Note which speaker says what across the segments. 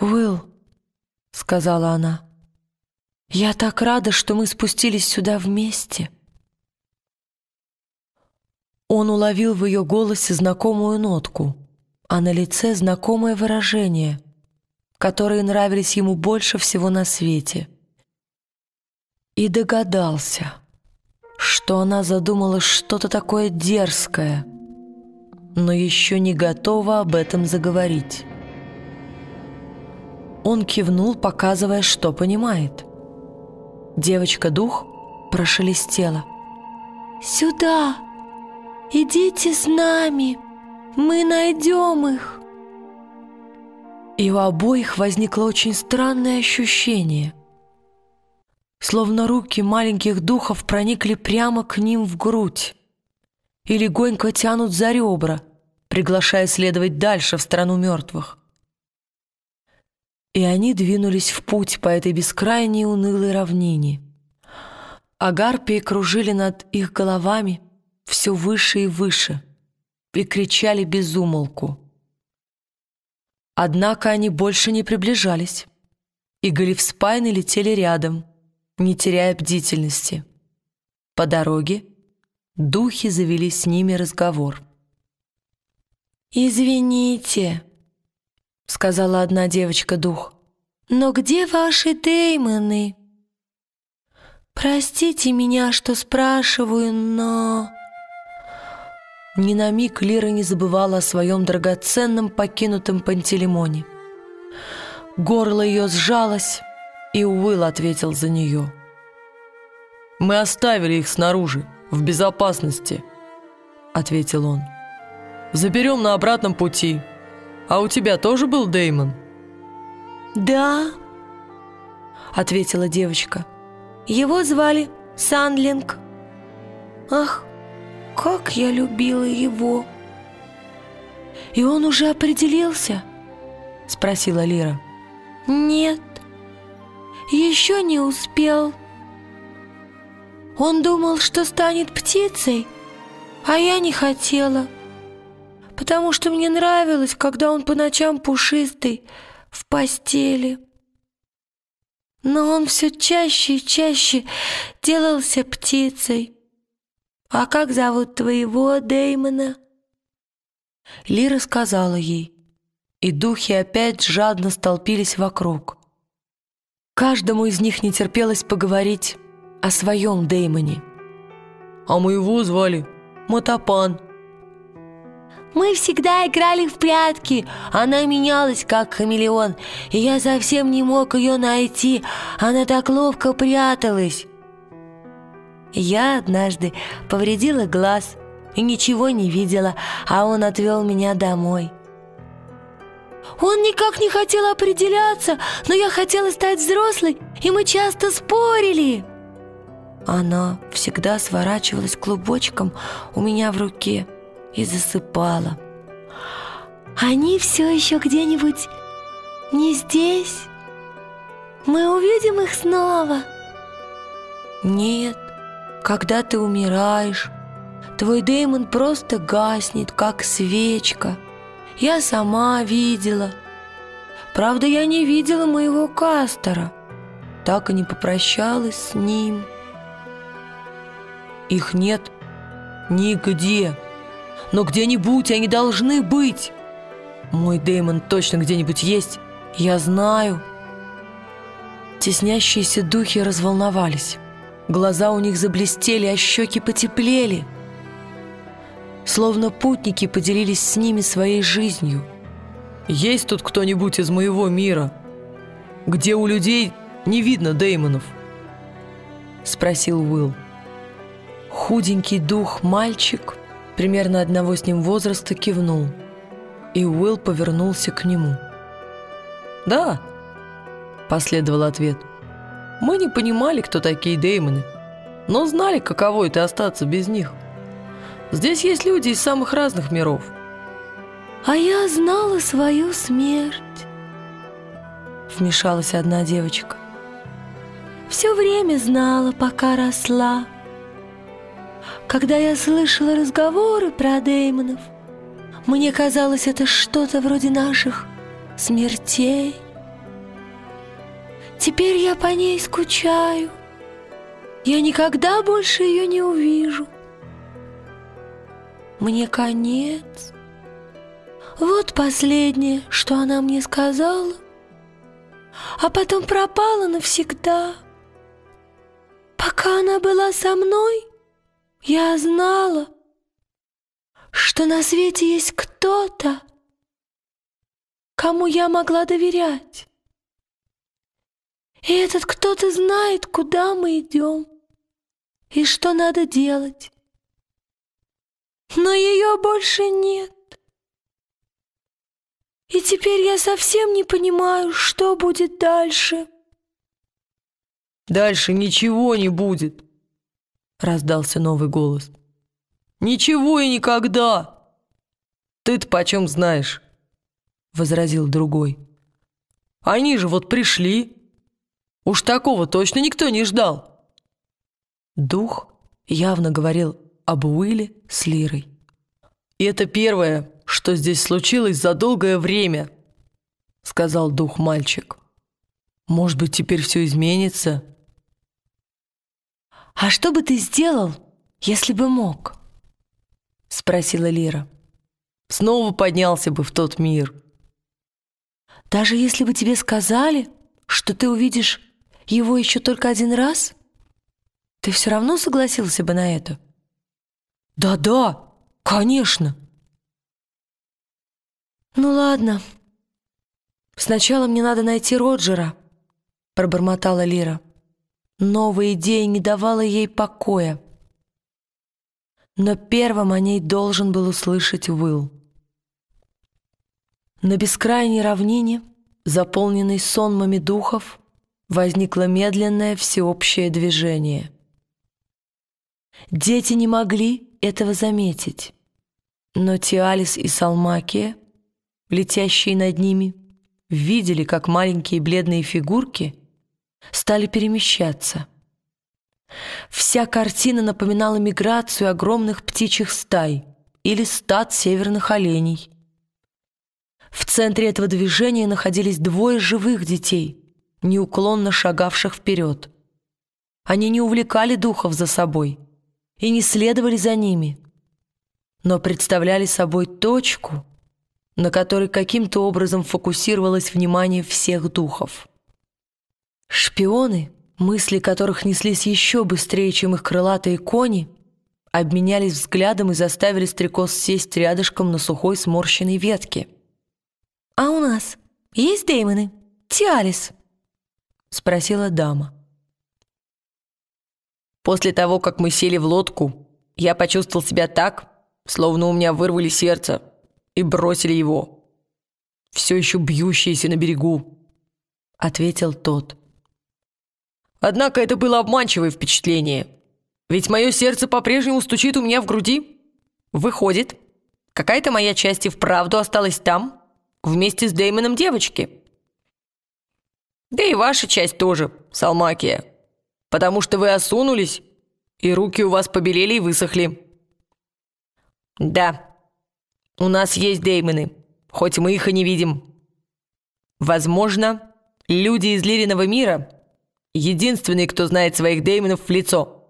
Speaker 1: «Уилл», — сказала она, — «я так рада, что мы спустились сюда вместе». Он уловил в ее голосе знакомую нотку, а на лице знакомое выражение, которые нравились ему больше всего на свете. И догадался, что она задумала что-то такое дерзкое, но еще не готова об этом заговорить. Он кивнул, показывая, что понимает. Девочка-дух прошелестела. «Сюда! Идите с нами! Мы найдем их!» И у обоих возникло очень странное ощущение. Словно руки маленьких духов проникли прямо к ним в грудь и легонько тянут за ребра, приглашая следовать дальше в страну мертвых. И они двинулись в путь по этой бескрайней унылой равнине. А гарпии кружили над их головами все выше и выше и кричали без умолку. Однако они больше не приближались, и галифспайны летели рядом, не теряя бдительности. По дороге духи завели с ними разговор. «Извините», — сказала одна девочка-дух. «Но где ваши деймоны?» «Простите меня, что спрашиваю, но...» Ни на миг Лира не забывала о своем драгоценном покинутом Пантелеймоне. Горло ее сжалось, и Уилл ответил за нее. «Мы оставили их снаружи, в безопасности», — ответил он. «Заберем на обратном пути». А у тебя тоже был Деймон?
Speaker 2: Да, ответила девочка. Его звали Санлинг. Ах, как я любила его. И он уже определился? Спросила Лира. Нет, еще не успел. Он думал, что станет птицей, а я не хотела потому что мне нравилось, когда он по ночам пушистый в постели. Но он все чаще и чаще делался птицей. «А как зовут твоего Дэймона?» Лира сказала ей, и духи опять жадно столпились вокруг. Каждому из них не терпелось поговорить о своем Дэймоне.
Speaker 1: «А моего звали Мотопан»,
Speaker 2: мы всегда играли в прятки. Она менялась, как хамелеон, и я совсем не мог ее найти. Она так ловко пряталась. Я однажды повредила глаз и ничего не видела, а он отвел меня домой. Он никак не хотел определяться, но я хотела стать взрослой, и мы часто спорили. Она всегда сворачивалась клубочком у меня в руке – и засыпала. «Они все еще где-нибудь не здесь? Мы увидим их снова?» «Нет, когда ты умираешь, твой Дэймон просто гаснет, как свечка. Я сама видела. Правда, я не видела моего Кастера, так и не попрощалась с ним».
Speaker 1: «Их нет нигде», но где-нибудь они должны быть. Мой Дэймон точно где-нибудь есть, я знаю. Теснящиеся духи разволновались. Глаза у них заблестели, а щеки потеплели. Словно путники поделились с ними своей жизнью. «Есть тут кто-нибудь из моего мира, где у людей не видно Дэймонов?» Спросил Уилл. Худенький дух мальчик примерно одного с ним возраста, кивнул, и Уилл повернулся к нему. «Да», — последовал ответ, — «мы не понимали, кто такие Деймоны, но знали, каково это остаться без них. Здесь есть люди из самых разных миров».
Speaker 2: «А я знала свою смерть», — вмешалась одна девочка. «Все время знала, пока росла». Когда я слышала разговоры про Деймонов, мне казалось, это что-то вроде наших смертей. теперь я по ней скучаю. Я никогда больше ее не увижу. Мне конец. Вот последнее, что она мне сказала, а потом пропала навсегда. Пока она была со мной, я знала, что на свете есть кто-то, кому я могла доверять. И этот кто-то знает, куда мы идем и что надо делать. Но ее больше нет. И теперь я совсем не понимаю, что будет дальше.
Speaker 1: Дальше ничего не будет, раздался новый голос. Ничего и никогда. Ты-то почем знаешь, возразил другой. Они же вот пришли. Уж такого точно никто не ждал. Дух явно говорил об Уилле с Лирой. И это первое, что здесь случилось за долгое время», — сказал дух мальчик. «Может быть, теперь все изменится?»
Speaker 2: «А что бы ты сделал, если бы мог?» — спросила Лира.
Speaker 1: «Снова поднялся бы в тот мир».
Speaker 2: «Даже если бы тебе сказали, что ты увидишь его еще только один раз, ты все равно согласился бы на это?»
Speaker 1: «Да-да, конечно!»
Speaker 2: «Ну ладно. Сначала мне надо найти Роджера», — пробормотала Лира. Новая идея не давала ей покоя. Но первым о ней должен был услышать Уилл. На бескрайней равнине, заполненной сонмами духов, возникло медленное всеобщее движение. Дети не могли этого заметить, но Тиалис и Салмакия — летящие над ними, видели, как маленькие бледные фигурки стали перемещаться. Вся картина напоминала миграцию огромных птичьих стай или стад северных оленей. В центре этого движения находились двое живых детей, неуклонно шагавших вперед. Они не увлекали духов за собой и не следовали за ними, но представляли собой точку — на которой каким-то образом фокусировалось внимание всех духов. Шпионы, мысли которых неслись еще быстрее, чем их крылатые кони, обменялись взглядом и заставили стрекоз сесть рядышком на сухой сморщенной ветке. «А у нас есть Деймоны? Тиалис?» — спросила дама.
Speaker 1: После того, как мы сели в лодку, я почувствовал себя так, словно у меня вырвали сердце и бросили его. Все еще бьющиеся на берегу», — ответил тот. «Однако это было обманчивое впечатление, ведь мое сердце по-прежнему стучит у меня в груди. Выходит, какая-то моя часть и вправду осталась там, вместе с Дэймоном девочки. Да и ваша часть тоже, Салмакия, потому что вы осунулись, и руки у вас побелели и высохли». «Да», у нас есть деймоны, хоть мы их и не видим. Возможно, люди из Лириного мира — единственные, кто знает своих деймонов в лицо.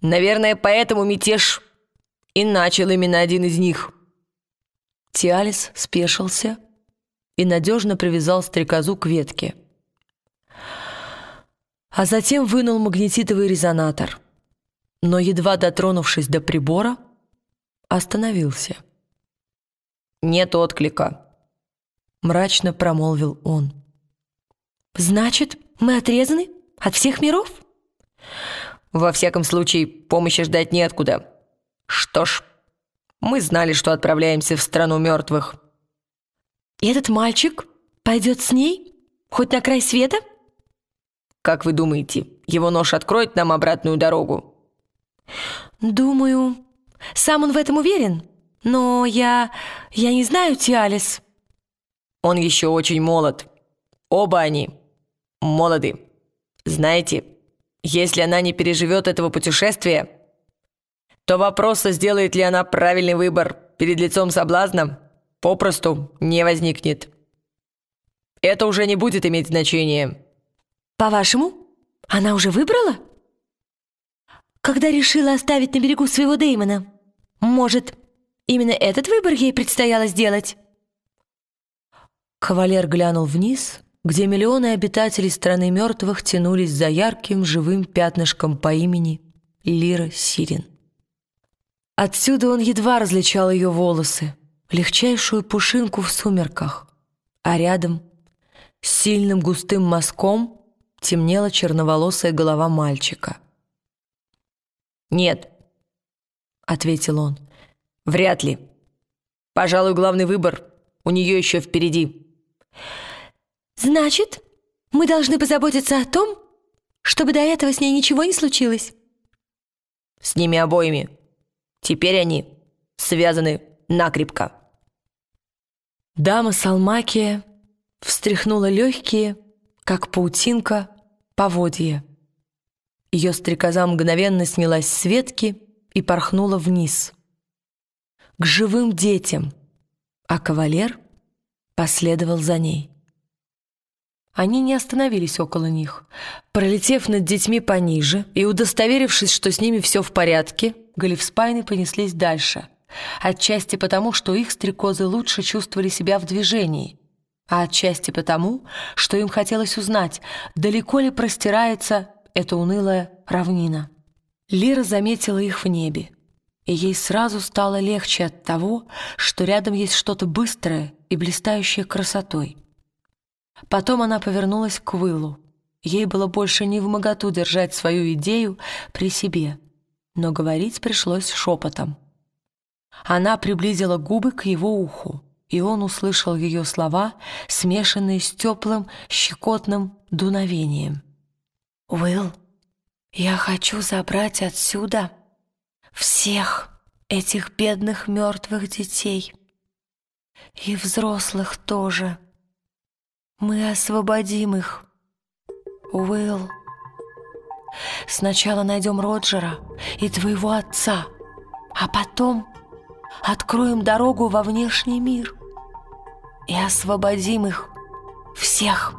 Speaker 1: Наверное, поэтому мятеж и начал именно один из них.
Speaker 2: Тиалис спешился и надежно привязал стрекозу к ветке. А затем вынул магнетитовый резонатор. Но, едва дотронувшись до прибора, остановился.
Speaker 1: «Нет отклика», — мрачно промолвил он.
Speaker 2: «Значит, мы отрезаны от всех миров?»
Speaker 1: «Во всяком случае, помощи ждать неоткуда. Что ж, мы знали, что отправляемся в страну мертвых».
Speaker 2: «И этот мальчик пойдет с ней? Хоть на край света?»
Speaker 1: «Как вы думаете, его нож откроет нам обратную дорогу?»
Speaker 2: «Думаю, сам он в этом уверен, но я... я не знаю Тиалис».
Speaker 1: «Он еще очень молод. Оба они молоды. Знаете, если она не переживет этого путешествия, то вопроса, сделает ли она правильный выбор перед лицом соблазна, попросту не возникнет. Это уже не будет иметь значения».
Speaker 2: По-вашему, она уже выбрала? Когда решила оставить на берегу своего Дэймона? Может, именно этот выбор ей предстояло сделать?
Speaker 1: Кавалер глянул вниз, где миллионы обитателей страны мертвых тянулись за ярким живым пятнышком по имени Лира Сирин. Отсюда он едва различал ее волосы, легчайшую пушинку в сумерках, а рядом с сильным густым мазком темнела черноволосая голова мальчика.
Speaker 3: «Нет», — ответил он, — «вряд ли. Пожалуй, главный выбор у нее еще впереди».
Speaker 2: «Значит, мы должны позаботиться о том, чтобы до этого с ней ничего не случилось?»
Speaker 3: «С ними обоими. Теперь они связаны накрепко».
Speaker 1: Дама Салмакия встряхнула легкие, как паутинка, поводья. Ее стрекоза мгновенно снялась с ветки и порхнула вниз. К живым детям, а кавалер последовал за ней. Они не остановились около них. Пролетев над детьми пониже и удостоверившись, что с ними все в порядке, Галифспайны понеслись дальше. Отчасти потому, что их стрекозы лучше чувствовали себя в движении, а отчасти потому, что им хотелось узнать, далеко ли простирается эта унылая равнина. Лира заметила их в небе, и ей сразу стало легче от того, что рядом есть что-то быстрое и блистающее красотой. Потом она повернулась к Уиллу. Ей было больше не в моготу держать свою идею при себе, но говорить пришлось шепотом. Она приблизила губы к его уху и он услышал ее слова, смешанные с теплым, щекотным дуновением. «Уилл, я хочу забрать отсюда всех этих бедных мертвых детей. И взрослых тоже. Мы освободим их. Уилл, сначала найдем Роджера и твоего отца, а потом откроем дорогу во внешний мир» и освободим их всех.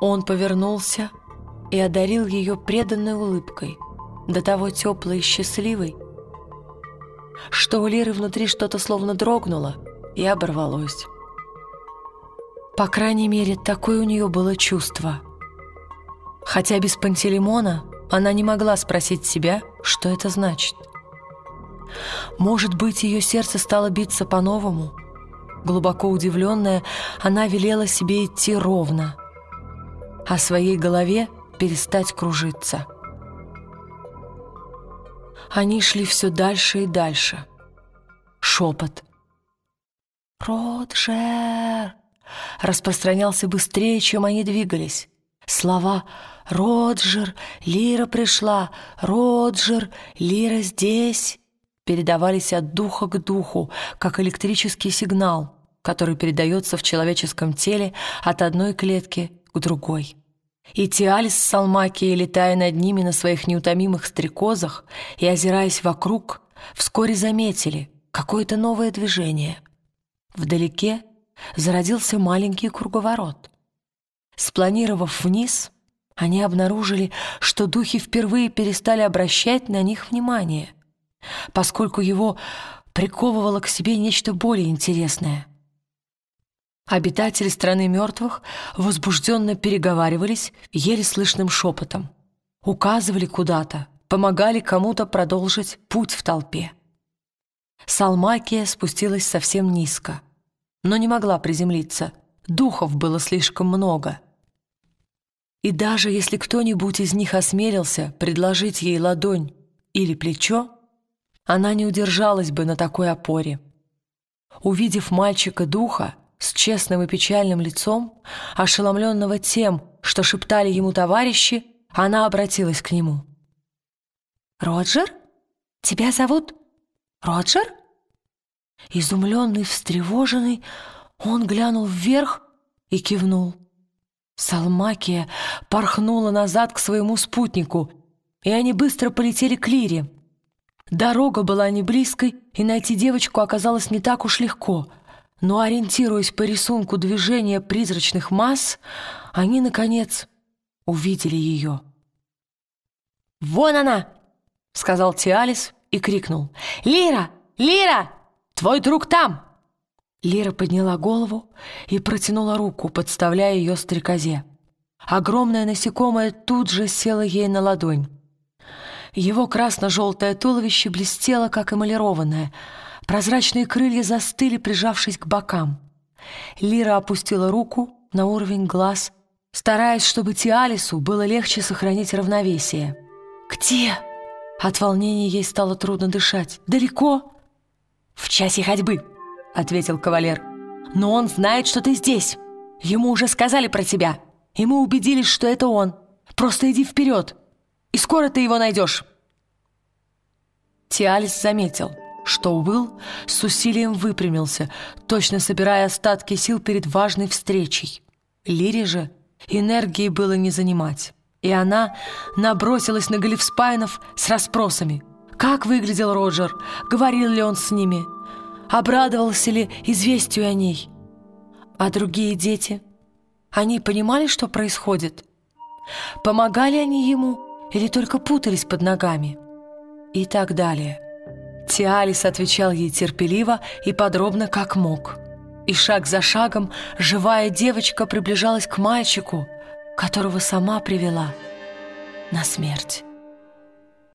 Speaker 1: Он повернулся и одарил ее преданной улыбкой, до того теплой и счастливой, что у Лиры внутри что-то словно дрогнуло и оборвалось. По крайней мере, такое у нее было чувство. Хотя без Пантелеймона она не могла спросить себя, что это значит. Может быть, ее сердце стало биться по-новому – Глубоко удивленная, она велела себе идти ровно, а своей голове перестать кружиться. Они шли все дальше и дальше. Шепот. «Роджер!» Распространялся быстрее, чем они двигались. Слова «Роджер! Лира пришла! Роджер! Лира здесь!» передавались от духа к духу, как электрический сигнал, который передается в человеческом теле от одной клетки к другой. И Тиалис с Салмакией, летая над ними на своих неутомимых стрекозах и озираясь вокруг, вскоре заметили какое-то новое движение. Вдалеке зародился маленький круговорот. Спланировав вниз, они обнаружили, что духи впервые перестали обращать на них внимание — поскольку его приковывало к себе нечто более интересное. Обитатели страны мертвых возбужденно переговаривались еле слышным шепотом, указывали куда-то, помогали кому-то продолжить путь в толпе. Салмакия спустилась совсем низко, но не могла приземлиться, духов было слишком много. И даже если кто-нибудь из них осмелился предложить ей ладонь или плечо, она не удержалась бы на такой опоре. Увидев мальчика-духа с честным и печальным лицом, ошеломленного тем, что шептали ему товарищи, она обратилась к нему. «Роджер? Тебя зовут Роджер?» Изумленный, встревоженный, он глянул вверх и кивнул. Салмакия порхнула назад к своему спутнику, и они быстро полетели к Лире. Дорога была не близкой, и найти девочку оказалось не так уж легко. Но, ориентируясь по рисунку движения призрачных масс, они, наконец, увидели ее.
Speaker 2: «Вон она!» — сказал Тиалис и крикнул. «Лира! Лира! Твой друг там!»
Speaker 1: Лира подняла голову и протянула руку, подставляя ее стрекозе. Огромное насекомое тут же село ей на ладонь. Его красно-желтое туловище блестело, как эмалированное. Прозрачные крылья застыли, прижавшись к бокам. Лира опустила руку на уровень глаз, стараясь, чтобы Тиалису было легче сохранить равновесие. «Где?» От волнения ей стало трудно дышать. «Далеко?»
Speaker 2: «В часе ходьбы», — ответил кавалер. «Но он знает, что ты здесь. Ему уже сказали про тебя, и мы убедились, что это он. Просто иди вперед, и скоро ты его найдешь».
Speaker 1: Тиалис заметил, что Уилл с усилием выпрямился, точно собирая остатки сил перед важной встречей. Лире же энергии было не занимать, и она набросилась на Галифспайнов с расспросами. Как выглядел Роджер? Говорил ли он с ними? Обрадовался ли известию о ней? А другие дети? Они понимали, что происходит? Помогали они ему или только путались под ногами? И так далее. Тиалис отвечал ей терпеливо и подробно, как мог. И шаг за шагом живая девочка приближалась к мальчику, которого сама привела на смерть.